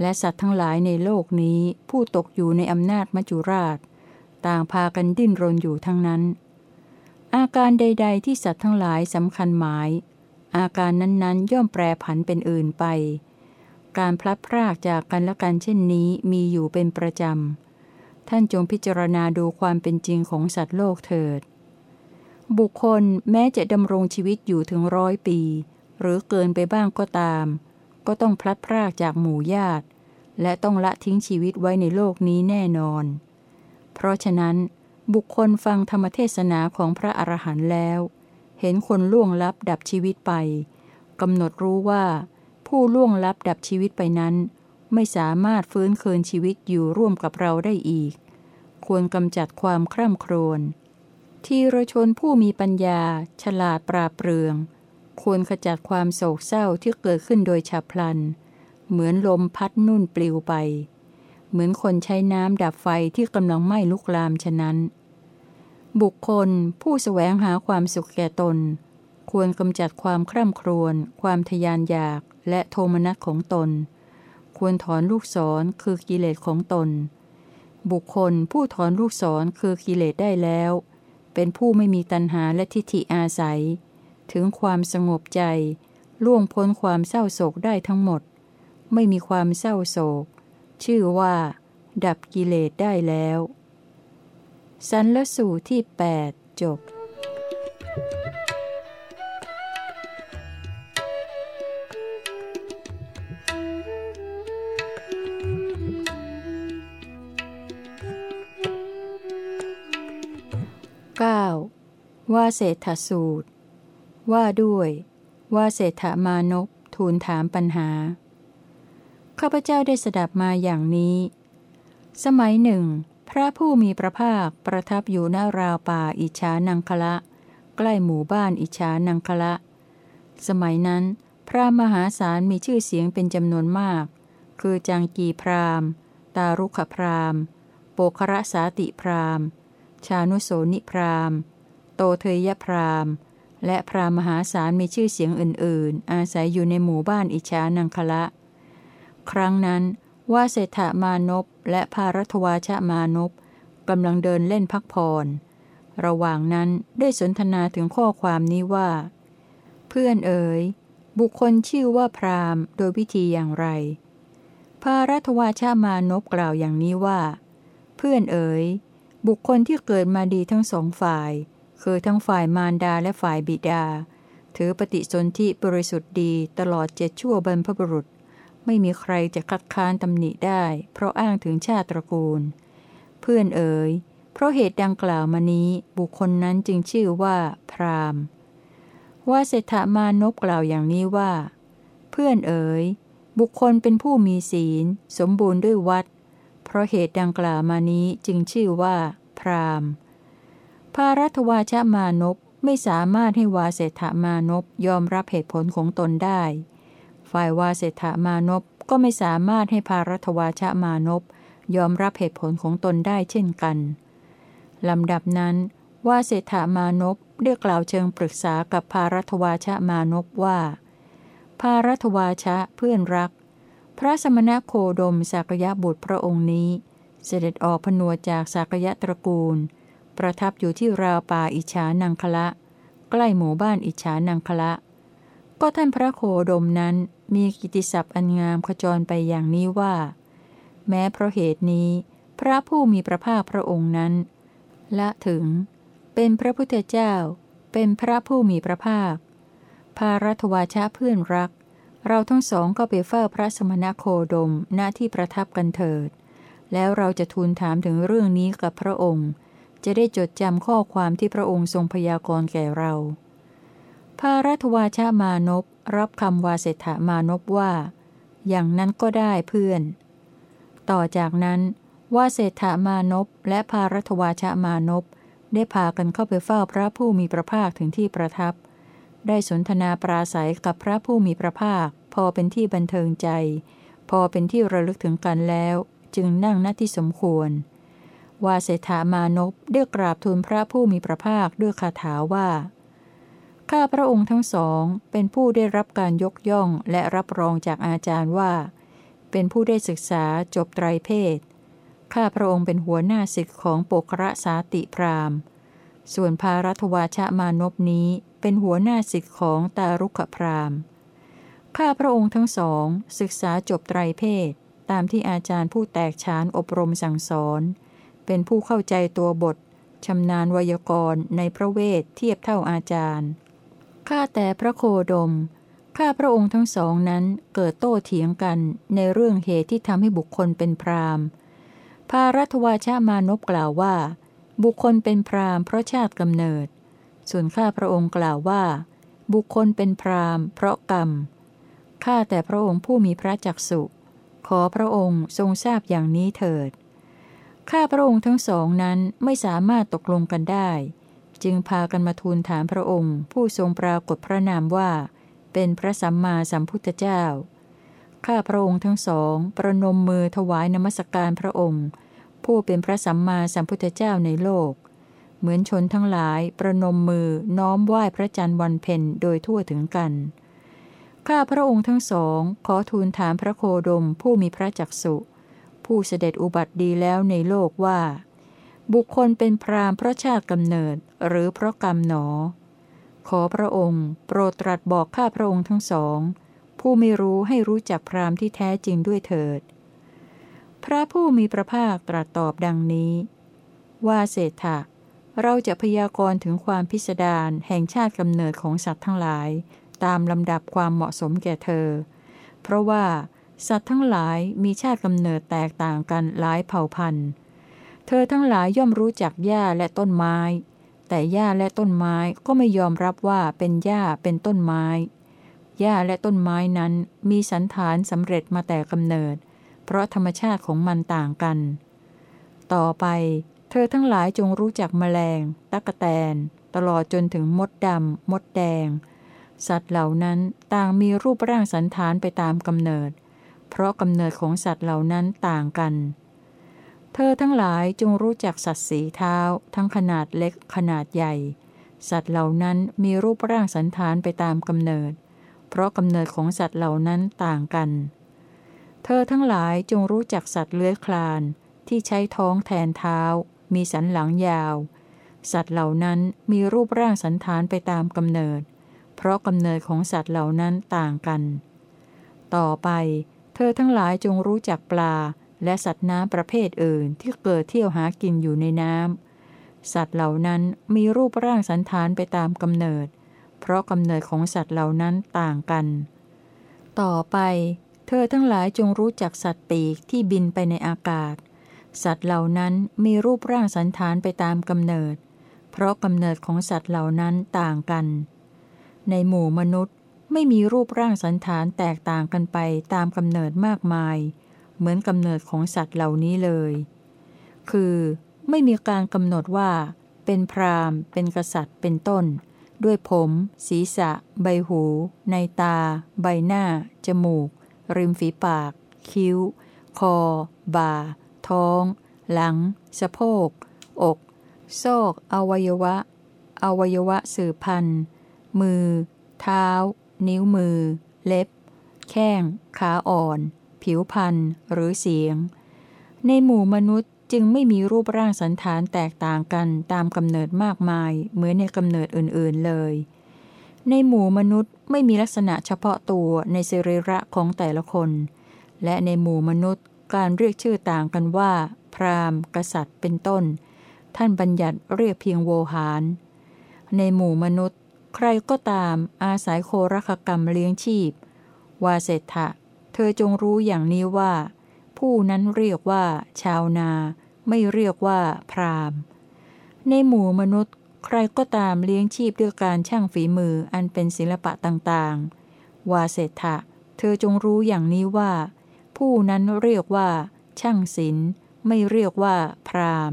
และสัตว์ทั้งหลายในโลกนี้ ผู้ตกอยู่ในอำนาจมัจจุราช ต่างพากันดิ้นรนอยู่ทั้งนั้น อาการใด ๆ ที่สัตว์ทั้งหลายสำคัญหมาย อาการนั้นๆ ย่อมแปรผันเป็นอื่นไป การพลัดพรากจากกันและกันเช่นนี้มีอยู่เป็นประจำ ท่านจงพิจารณาดูความเป็นจริงของสัตว์โลกเถิด บุคคลแม้จะดำรงชีวิตอยู่ถึงร้อยปี หรือเกินไปบ้างก็ตาม ก็ต้องพลัดพรากจากหมู่ญาติ และต้องละทิ้งชีวิตไว้ในโลกนี้แน่นอน เพราะฉะนั้น บุคคลฟังธรรมเทศนาของพระอรหันต์แล้ว เห็นคนล่วงลับดับชีวิตไปกำหนดรู้ว่า ผู้ล่วงลับดับชีวิตไปนั้น ไม่สามารถฟื้นคืนชีวิตอยู่ร่วมกับเราได้อีก ควรกำจัดความคร่ำครวญทีรชนผู้มีปัญญา ฉลาดปราเปรือง ควรขจัดความโศกเศร้าที่เกิดขึ้นโดยฉับพลัน เหมือนลมพัดนุ่นปลิวไป เหมือนคนใช้น้ำดับไฟที่กำลังไหม้ลุกลามฉะนั้น บุคคลผู้สแสวงหาความสุขแก่ตน ควรกำจัดความคร่ำครวญ ความทยานอยากและโทมนัสของตน ควรถอนลูกศรคือกิเลสของตน บุคคลผู้ถอนลูกศรคือกิเลสได้แล้ว เป็นผู้ไม่มีตัณหาและทิฏฐิอาศัย ถึงความสงบใจ ล่วงพ้นความเศร้าโศกได้ทั้งหมด ไม่มีความเศร้าโศก ชื่อว่า ดับกิเลสได้แล้ว สันละสูที่8จบ 9. ว่าเศรษฐสูตร ว่าด้วย ว่าเศรษฐมานพทูลถามปัญหา ข้าพเจ้าได้สดับมาอย่างนี้ สมัยหนึ่ง พระผู้มีพระภาคประทับอยู่หน้าราวป่าอิชานังคละ ใกล้หมู่บ้านอิชานังคละ สมัยนั้น พระมหาศาลมีชื่อเสียงเป็นจำนวนมาก คือจังกีพรามตารุขพรามโปคระสาติพรามชานุโสนิพรามโตเทยพรามและพรามหาศาลมีชื่อเสียงอื่น ๆ อาศัยอยู่ในหมู่บ้านอิชานังคละ ครั้งนั้น ว่าเศรษฐมานพและภารัตวาชมานพกำลังเดินเล่นพักผ่อนระหว่างนั้นได้สนทนาถึงข้อความนี้ว่า เพื่อนเอ๋ยบุคคลชื่อว่าพราหมณ์ โดยวิธีอย่างไรภารัตวาชามานพกล่าวอย่างนี้ว่า เพื่อนเอ๋ยบุคคลที่เกิดมาดีทั้งสองฝ่าย คือทั้งฝ่ายมารดาและฝ่ายบิดา ถือปฏิสนธิบริสุทธิ์ดีตลอดเจ็ดชั่วบรรพบุรุษ ไม่มีใครจะคัดค้านตำหนิได้ เพราะอ้างถึงชาติตระกูล เพื่อนเอ๋ย เพราะเหตุดังกล่าวมานี้บุคคลนั้นจึงชื่อว่า พรามว่าเศรษฐมานพกล่าวอย่างนี้ว่า เพื่อนเอ๋ย บุคคลเป็นผู้มีศีล สมบูรณ์ด้วยวัด เพราะเหตุดังกล่าวมานี้จึงชื่อว่า พรามภารัตวาชมานพไม่สามารถให้วาเศรษฐมานพยอมรับเหตุผลของตนได้ ฝ่ายวาเศรษฐมานพก็ไม่สามารถให้ภารัตวาชมานพยอมรับเหตุผลของตนได้เช่นกัน ลำดับนั้น ว่าเศรษฐมานพได้กล่าวเชิงปรึกษากับภารัตวาชมานพว่า ภารัตวาชะเพื่อนรัก พระสมณโคดมสักยะบุตรพระองค์นี้ เสด็จออกผนวจากสักยะตระกูล ประทับอยู่ที่ราวป่าอิจฉานังคละ ใกล้หมู่บ้านอิจฉานังคละ ก็ท่านพระโคดมนั้น มีกิติศัพท์อันงามขจรไปอย่างนี้ว่า แม้เพราะเหตุนี้ พระผู้มีพระภาคพระองค์นั้น ละถึง เป็นพระพุทธเจ้า เป็นพระผู้มีพระภาค ภารัตวาชาเพื่อนรัก เราทั้งสองก็ไปเฝ้าพระสมณโคดมหน้าที่ประทับกันเถิด แล้วเราจะทูลถามถึงเรื่องนี้กับพระองค์ จะได้จดจำข้อความที่พระองค์ทรงพยากรณ์แก่เราพารัตวาชามานพ รับคำวาเสถามานพว่า อย่างนั้นก็ได้เพื่อน ต่อจากนั้นวาเศรษฐามานพและพารัตวาชามานพได้พากันเข้าไปเฝ้าพระผู้มีพระภาคถึงที่ประทับ ได้สนทนาปราศัยกับพระผู้มีพระภาค พอเป็นที่บันเทิงใจ พอเป็นที่ระลึกถึงกันแล้ว จึงนั่งหน้าที่สมควร วาเสถามานพได้กราบทูลพระผู้มีพระภาคด้วยคาถาว่า ข้าพระองค์ทั้งสองเป็นผู้ได้รับการยกย่องและรับรองจากอาจารย์ว่า เป็นผู้ได้ศึกษาจบไตรเพศ ข้าพระองค์เป็นหัวหน้าศิษย์ของปกระสาติพรามส่วนพารัตวาชมานพนี้เป็นหัวหน้าศิษย์ของตารุขพรามข้าพระองค์ทั้งสอง ศึกษาจบไตรเพศ ตามที่อาจารย์ผู้แตกฉานอบรมสั่งสอน เป็นผู้เข้าใจตัวบทชำนาญวยากรณ์ในพระเวทเทียบเท่าอาจารย์ ข้าแต่พระโคดม ข้าพระองค์ทั้งสองนั้นเกิดโต้เถียงกันในเรื่องเหตุที่ทำให้บุคคลเป็นพรามพารัตวาชามานพกล่าวว่า บุคคลเป็นพรามเพราะชาติกำเนิด ส่วนข้าพระองค์กล่าวว่า บุคคลเป็นพรามเพราะกรรม ข้าแต่พระองค์ผู้มีพระจักสุขอพระองค์ทรงทราบอย่างนี้เถิด ข้าพระองค์ทั้งสองนั้นไม่สามารถตกลงกันได้ จึงพากันมาทูลถามพระองค์ ผู้ทรงปรากฏพระนามว่า เป็นพระสัมมาสัมพุทธเจ้า ข้าพระองค์ทั้งสอง ประนมมือถวายนมัสการพระองค์ ผู้เป็นพระสัมมาสัมพุทธเจ้าในโลก เหมือนชนทั้งหลายประนมมือน้อมไหว้พระจันทร์วันเพ็ญโดยทั่วถึงกัน ข้าพระองค์ทั้งสอง ขอทูลถามพระโคดมผู้มีพระจักสุผู้เสด็จอุบัติดีแล้วในโลกว่า บุคคลเป็นพรามเพราะชาติกำเนิดหรือเพราะกรรมหนอ ขอพระองค์ โปรดตรัสบอกข้าพระองค์ทั้งสอง ผู้ไม่รู้ให้รู้จักพรามที่แท้จริงด้วยเถิด พระผู้มีพระภาคตรัสตอบดังนี้ ว่าเศรษฐะเราจะพยากรณ์ถึงความพิสดารแห่งชาติกำเนิดของสัตว์ทั้งหลาย ตามลำดับความเหมาะสมแก่เธอ เพราะว่าสัตว์ทั้งหลายมีชาติกำเนิดแตกต่างกันหลายเผ่าพันธุ์ เธอทั้งหลายย่อมรู้จักหญ้าและต้นไม้ แต่หญ้าและต้นไม้ก็ไม่ยอมรับว่าเป็นหญ้าเป็นต้นไม้หญ้าและต้นไม้นั้นมีสันฐานสำเร็จมาแต่กำเนิด เพราะธรรมชาติของมันต่างกัน ต่อไป เธอทั้งหลายจงรู้จักแมลงตักแตน ตลอดจนถึงมดดำ มดแดง สัตว์เหล่านั้นต่างมีรูปร่างสันฐานไปตามกำเนิด เพราะกำเนิดของสัตว์เหล่านั้นต่างกัน เธอทั้งหลายจงรู้จักสัตว์สีเท้า ทั้งขนาดเล็กขนาดใหญ่ สัตว์เหล่านั้นมีรูปร่างสันฐานไปตามกำเนิด เพราะกำเนิดของสัตว์เหล่านั้นต่างกัน เธอทั้งหลายจงรู้จักสัตว์เลื้อยคลาน ที่ใช้ท้องแทนเท้า มีสันหลังยาว สัตว์เหล่านั้นมีรูปร่างสันฐานไปตามกำเนิด เพราะกำเนิดของสัตว์เหล่านั้นต่างกัน ต่อไป เธอทั้งหลายจงรู้จักปลา และสัตว์น้ำประเภทอื่นที่เกิดเที่ยวหากินอยู่ในน้ำ สัตว์เหล่านั้นมีรูปร่างสันฐานไปตามกำเนิด เพราะกำเนิดของสัตว์เหล่านั้นต่างกัน ต่อไป เธอทั้งหลายจงรู้จักสัตว์ปีกที่บินไปในอากาศ สัตว์เหล่านั้นมีรูปร่างสันฐานไปตามกำเนิด เพราะกำเนิดของสัตว์เหล่านั้นต่างกัน ในหมู่มนุษย์ไม่มีรูปร่างสันฐานแตกต่างกันไปตามกำเนิดมากมาย เหมือนกำเนิดของสัตว์เหล่านี้เลย คือไม่มีการกำหนดว่า เป็นพรามเป็นกษัตริย์เป็นต้น ด้วยผม ศีรษะ ใบหู ในตา ใบหน้า จมูก ริมฝีปาก คิ้ว คอ บ่า ท้อง หลัง สะโพก อกซอกอวัยวะ อวัยวะสืบพันธ์มือ เท้า นิ้วมือ เล็บ แข้ง ขาอ่อน ผิวพันธ์หรือเสียง ในหมู่มนุษย์จึงไม่มีรูปร่างสันฐานแตกต่างกันตามกำเนิดมากมาย เหมือนในกำเนิดอื่นๆเลย ในหมู่มนุษย์ไม่มีลักษณะเฉพาะตัวในสรีระของแต่ละคน และในหมู่มนุษย์การเรียกชื่อต่างกันว่า พราหมณ์ กษัตริย์ เป็นต้น ท่านบัญญัติเรียกเพียงโวหาร ในหมู่มนุษย์ ใครก็ตามอาศัยโครักกรรมเลี้ยงชีพ วาเศรษฐะ ธอจงรู้อย่างนี้ว่า ผู้นั้นเรียกว่า ชาวนา ไม่เรียกว่าพรามในหมู่มนุษย์ ใครก็ตามเลี้ยงชีพด้วยการช่างฝีมืออันเป็นศิลปะต่างๆ วาเศรษฐะ เธอจงรู้อย่างนี้ว่า ผู้นั้นเรียกว่า ช่างศิลป์ไม่เรียกว่า พราม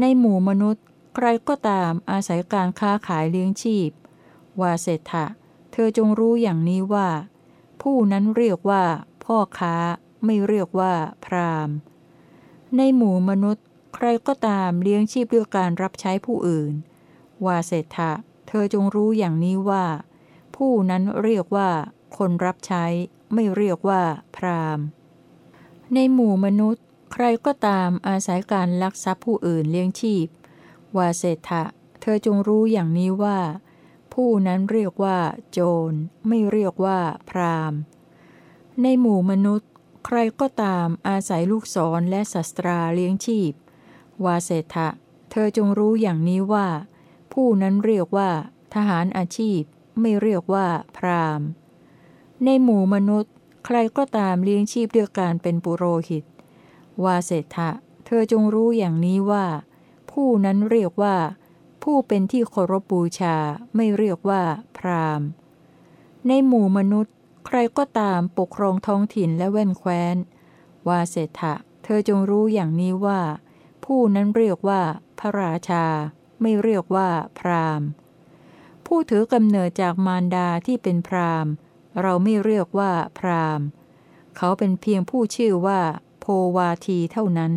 ในหมู่มนุษย์ ใครก็ตามอาศัยการค้าขายเลี้ยงชีพ วาเศรษฐะ เธอจงรู้อย่างนี้ว่า ผู้นั้นเรียกว่า พ่อค้า ไม่เรียกว่า พรามในหมู่มนุษย์ใครก็ตามเลี้ยงชีพด้วยการรับใช้ผู้อื่น วาเศรษฐะ เธอจงรู้อย่างนี้ว่า ผู้นั้นเรียกว่า คนรับใช้ ไม่เรียกว่า พรามในหมู่มนุษย์ใครก็ตามอาศัยการลักทรัพย์ผู้อื่นเลี้ยงชีพ วาเศรษฐะ เธอจงรู้อย่างนี้ว่า ผู้นั้นเรียกว่า โจร ไม่เรียกว่า พรามในหมู่มนุษย์ ใครก็ตามอาศัยลูกศรและศัตราเลี้ยงชีพ วาเศรษฐะเธอจงรู้อย่างนี้ว่า ผู้นั้นเรียกว่า ทหารอาชีพ ไม่เรียกว่า พรามในหมู่มนุษย์ ใครก็ตามเลี้ยงชีพด้วยการเป็นปุโรหิต วาเศรษฐะเธอจงรู้อย่างนี้ว่า ผู้นั้นเรียกว่า ผู้เป็นที่เคารพบูชาไม่เรียกว่า พรามในหมู่มนุษย์ ใครก็ตามปกครองท้องถิ่นและแว่นแคว้น วาเศรษฐะเธอจงรู้อย่างนี้ว่า ผู้นั้นเรียกว่า พระราชา ไม่เรียกว่า พรามผู้ถือกำเนิดจากมารดาที่เป็นพรามเราไม่เรียกว่า พรามเขาเป็นเพียงผู้ชื่อว่า โพวาทีเท่านั้น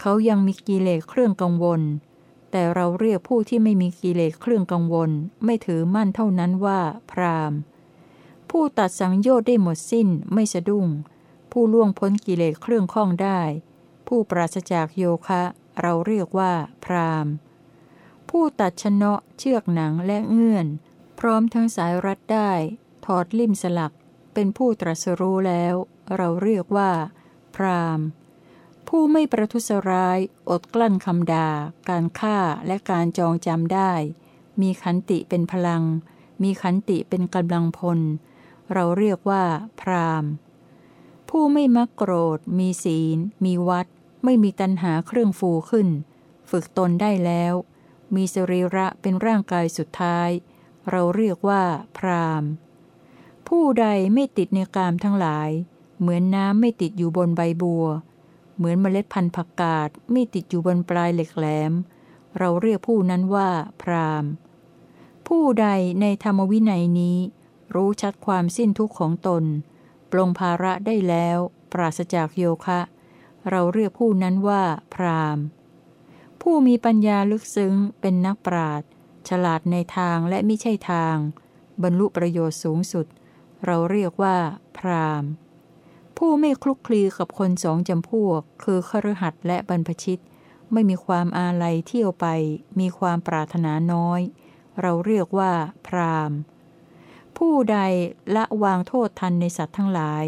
เขายังมีกิเลสเครื่องกังวล แต่เราเรียกผู้ที่ไม่มีกิเลสเครื่องกังวล ไม่ถือมั่นเท่านั้นว่า พรามผู้ตัดสังโยชน์ได้หมดสิ้นไม่สะดุ้ง ผู้ล่วงพ้นกิเลสเครื่องข้องได้ ผู้ปราศจากโยคะ เราเรียกว่า พรามผู้ตัดชนะเชือกหนังและเงื่อน พร้อมทั้งสายรัดได้ ถอดลิ่มสลัก เป็นผู้ตรัสรู้แล้ว เราเรียกว่า พราม ผู้ไม่ประทุษร้าย อดกลั้นคำด่า การฆ่าและการจองจำได้ มีขันติเป็นพลัง มีขันติเป็นกำลังพล เราเรียกว่า พรามผู้ไม่มักโกรธ มีศีล มีวัด ไม่มีตัณหาเครื่องฟูขึ้น ฝึกตนได้แล้ว มีสรีระเป็นร่างกายสุดท้าย เราเรียกว่า พรามผู้ใดไม่ติดในกามทั้งหลาย เหมือนน้ำไม่ติดอยู่บนใบบัว เหมือนเมล็ดพันธุ์ผักกาดไม่ติดอยู่บนปลายเหล็กแหลม เราเรียกผู้นั้นว่าพรามผู้ใดในธรรมวินัยนี้ รู้ชัดความสิ้นทุกข์ของตน ปลงภาระได้แล้ว ปราศจากโยคะ เราเรียกผู้นั้นว่าพรามผู้มีปัญญาลึกซึ้งเป็นนักปราชญ์ฉลาดในทางและไม่ใช่ทาง บรรลุประโยชน์สูงสุด เราเรียกว่าพราม ผู้ไม่คลุกคลีกับคนสองจำพวก คือครหัดและบรรพชิต ไม่มีความอาลัยเที่ยวไป มีความปรารถนาน้อย เราเรียกว่า พรามผู้ใดละวางโทษทันในสัตว์ทั้งหลาย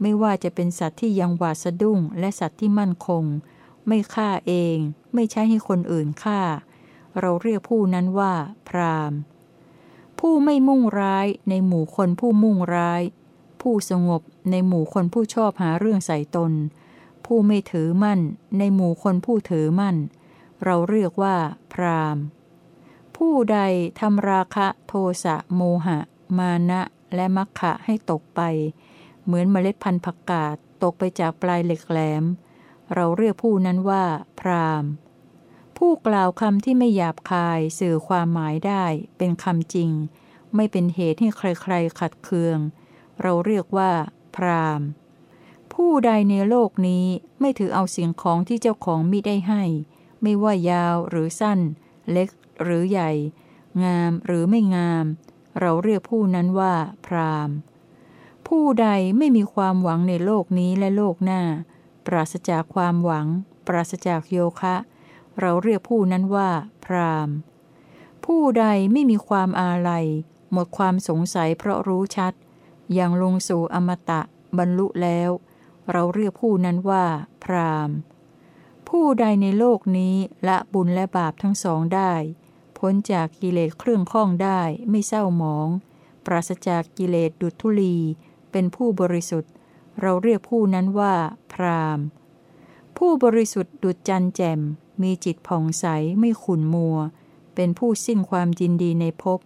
ไม่ว่าจะเป็นสัตว์ที่ยังหวาดสะดุ้ง และสัตว์ที่มั่นคง ไม่ฆ่าเอง ไม่ใช้ให้คนอื่นฆ่า เราเรียกผู้นั้นว่า พรามผู้ไม่มุ่งร้ายในหมู่คนผู้มุ่งร้าย ผู้สงบ ในหมู่คนผู้ชอบหาเรื่องใส่ตน ผู้ไม่ถือมั่น ในหมู่คนผู้ถือมั่น เราเรียกว่า พรามผู้ใดทำราคะโทสะโมหะ มานะและมัคคะให้ตกไป เหมือนเมล็ดพันธุ์ผักกาดตกไปจากปลายเหล็กแหลม เราเรียกผู้นั้นว่า พรามผู้กล่าวคำที่ไม่หยาบคายสื่อความหมายได้เป็นคำจริง ไม่เป็นเหตุให้ใครๆขัดเคือง เราเรียกว่า พรามผู้ใดในโลกนี้ไม่ถือเอาสิ่งของที่เจ้าของมิได้ให้ ไม่ว่ายาวหรือสั้น เล็กหรือใหญ่ งามหรือไม่งาม เราเรียกผู้นั้นว่าพรามผู้ใดไม่มีความหวังในโลกนี้และโลกหน้า ปราศจากความหวัง ปราศจากโยคะ เราเรียกผู้นั้นว่า พรามผู้ใดไม่มีความอาลัย หมดความสงสัยเพราะรู้ชัด อยังลงสู่อมตะบรรลุแล้ว เราเรียกผู้นั้นว่า พรามผู้ใดในโลกนี้ละบุญและบาปทั้งสองได้ พ้นจากกิเลสเครื่องข้องได้ไม่เศร้าหมอง ปราศจากกิเลสดุจทุลี เป็นผู้บริสุทธิ์ เราเรียกผู้นั้นว่า พรามผู้บริสุทธิ์ดุจจันแจ่ม มีจิตผ่องใสไม่ขุนมัว เป็นผู้สิ้นความยินดีในภพ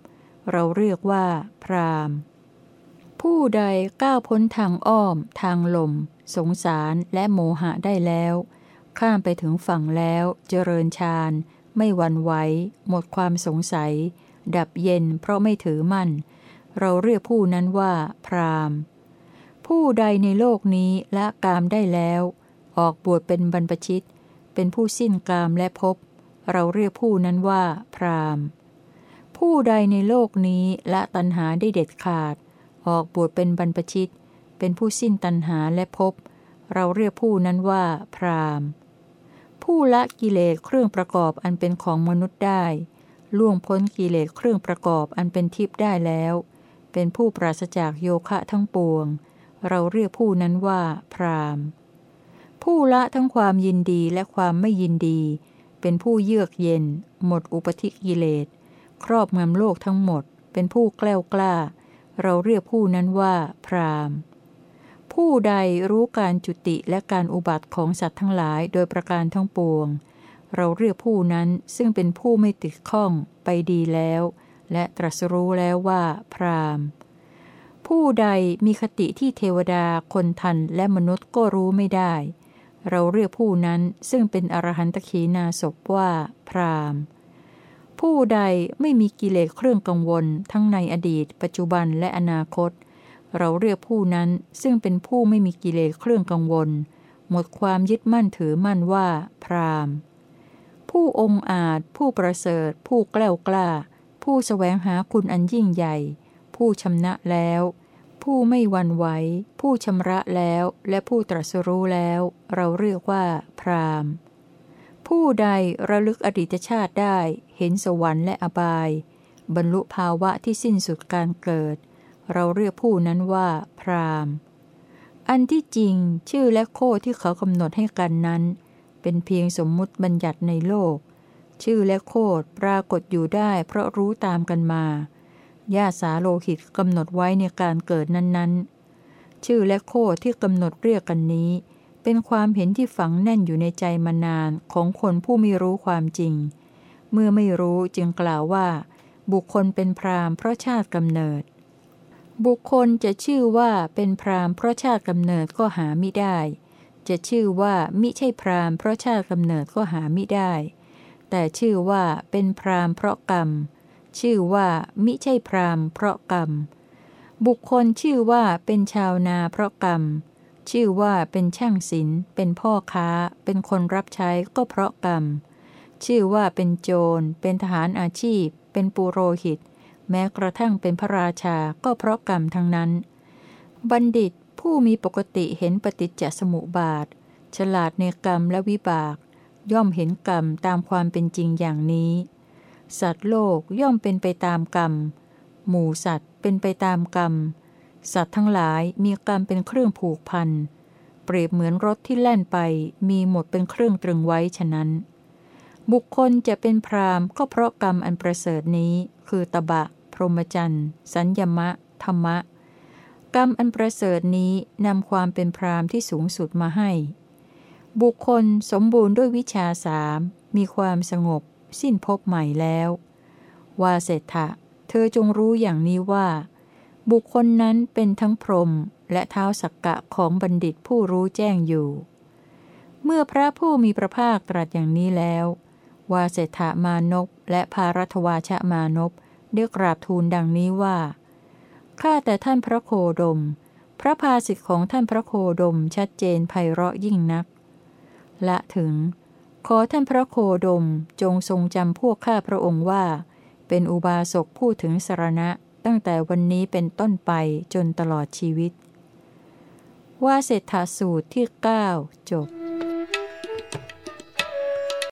เราเรียกว่า พราม ผู้ใดก้าวพ้นทางอ้อม ทางลม สงสารและโมหะได้แล้ว ข้ามไปถึงฝั่งแล้วเจริญฌานไม่วันไหวหมดความสงสัย ดับเย็นเพราะไม่ถือมั่น เราเรียกผู้นั้นว่า พรามผู้ใดในโลกนี้ละกามได้แล้ว ออกบวชเป็นบรรพชิต เป็นผู้สิ้นกามและภพเราเรียกผู้นั้นว่า พรามผู้ใดในโลกนี้ละตัณหาได้เด็ดขาด ออกบวชเป็นบรรพชิต เป็นผู้สิ้นตัณหาและภพ เราเรียกผู้นั้นว่า พรามผู้ละกิเลสเครื่องประกอบอันเป็นของมนุษย์ได้ ล่วงพ้นกิเลสเครื่องประกอบอันเป็นทิพย์ได้แล้ว เป็นผู้ปราศจากโยคะทั้งปวง เราเรียกผู้นั้นว่า พรามผู้ละทั้งความยินดีและความไม่ยินดี เป็นผู้เยือกเย็น หมดอุปธิกิเลส ครอบงำโลกทั้งหมด เป็นผู้แกล้วกล้า เราเรียกผู้นั้นว่า พรามผู้ใดรู้การจุติและการอุบัติของสัตว์ทั้งหลายโดยประการทั้งปวง เราเรียกผู้นั้นซึ่งเป็นผู้ไม่ติดข้องไปดีแล้ว และตรัสรู้แล้วว่า พรามผู้ใดมีคติที่เทวดาคนทันและมนุษย์ก็รู้ไม่ได้ เราเรียกผู้นั้นซึ่งเป็นอรหันตขีนาศว่า พราม ผู้ใดไม่มีกิเลสเครื่องกังวล ทั้งในอดีต ปัจจุบันและอนาคต เราเรียกผู้นั้นซึ่งเป็นผู้ไม่มีกิเลสเครื่องกังวล หมดความยึดมั่นถือมั่นว่า พรามผู้องอาจ ผู้ประเสริฐ ผู้แกล้วกล้า ผู้สแสวงหาคุณอันยิ่งใหญ่ ผู้ชำนะแล้ว ผู้ไม่วันไหว ผู้ชำระแล้ว และผู้ตรัสรู้แล้ว เราเรียกว่า พราม ผู้ใดระลึกอดีตชาติได้ เห็นสวรรค์และอบาย บรรลุภาวะที่สิ้นสุดการเกิด เราเรียกผู้นั้นว่า พรามอันที่จริงชื่อและโคที่เขากำหนดให้กันนั้น เป็นเพียงสมมุติบัญญัติในโลก ชื่อและโคดปรากฏอยู่ได้เพราะรู้ตามกันมาญาสาโลหิตกำหนดไว้ในการเกิดนั้นๆ ชื่อและโคดที่กำหนดเรียกกันนี้ เป็นความเห็นที่ฝังแน่นอยู่ในใจมานานของคนผู้ไม่รู้ความจริง เมื่อไม่รู้จึงกล่าวว่า บุคคลเป็นพรามเพราะชาติกำเนิด บุคคลจะชื่อว่าเป็นพรามเพราะชาติกำเนิดก็หาไม่ได้ จะชื่อว่ามิใช่พรามเพราะชาติกำเนิดก็หาไม่ได้ แต่ชื่อว่าเป็นพรามเพราะกรรม ชื่อว่ามิใช่พรามเพราะกรรม บุคคลชื่อว่าเป็นชาวนาเพราะกรรม ชื่อว่าเป็นช่างศิลป์เป็นพ่อค้า เป็นคนรับใช้ก็เพราะกรรม ชื่อว่าเป็นโจร เป็นทหารอาชีพ เป็นปุโรหิต แม้กระทั่งเป็นพระราชาก็เพราะกรรมทั้งนั้น บัณฑิตผู้มีปกติเห็นปฏิจจสมุปบาท ฉลาดในกรรมและวิบาก ย่อมเห็นกรรมตามความเป็นจริงอย่างนี้ สัตว์โลกย่อมเป็นไปตามกรรม หมู่สัตว์เป็นไปตามกรรม สัตว์ทั้งหลายมีกรรมเป็นเครื่องผูกพัน เปรียบเหมือนรถที่แล่นไปมีหมดเป็นเครื่องตรึงไว้ฉะนั้น บุคคลจะเป็นพรามก็เพราะกรรมอันประเสริฐนี้ คือตบะ พรหมจรรย์สัญญมะ ธรรมะ กรรมอันประเสริฐนี้นำความเป็นพรามที่สูงสุดมาให้ บุคคลสมบูรณ์ด้วยวิชาสามมีความสงบ สิ้นพบใหม่แล้วว่าเศรษฐะ เธอจงรู้อย่างนี้ว่า บุคคลนั้นเป็นทั้งพรหมและเท้าสักกะของบัณฑิตผู้รู้แจ้งอยู่ เมื่อพระผู้มีพระภาคตรัสอย่างนี้แล้ว วาเศรษฐามานพและภารัตวาชมานพเรียกราบทูลดังนี้ว่า ข้าแต่ท่านพระโคดม พระภาสิทธิของท่านพระโคดมชัดเจนไพเราะยิ่งนัก ละถึง ขอท่านพระโคดมจงทรงจำพวกข้าพระองค์ว่า เป็นอุบาสกพูดถึงสารณะ ตั้งแต่วันนี้เป็นต้นไปจนตลอดชีวิต ว่าเศรษฐาสูตรที่ 9 จบ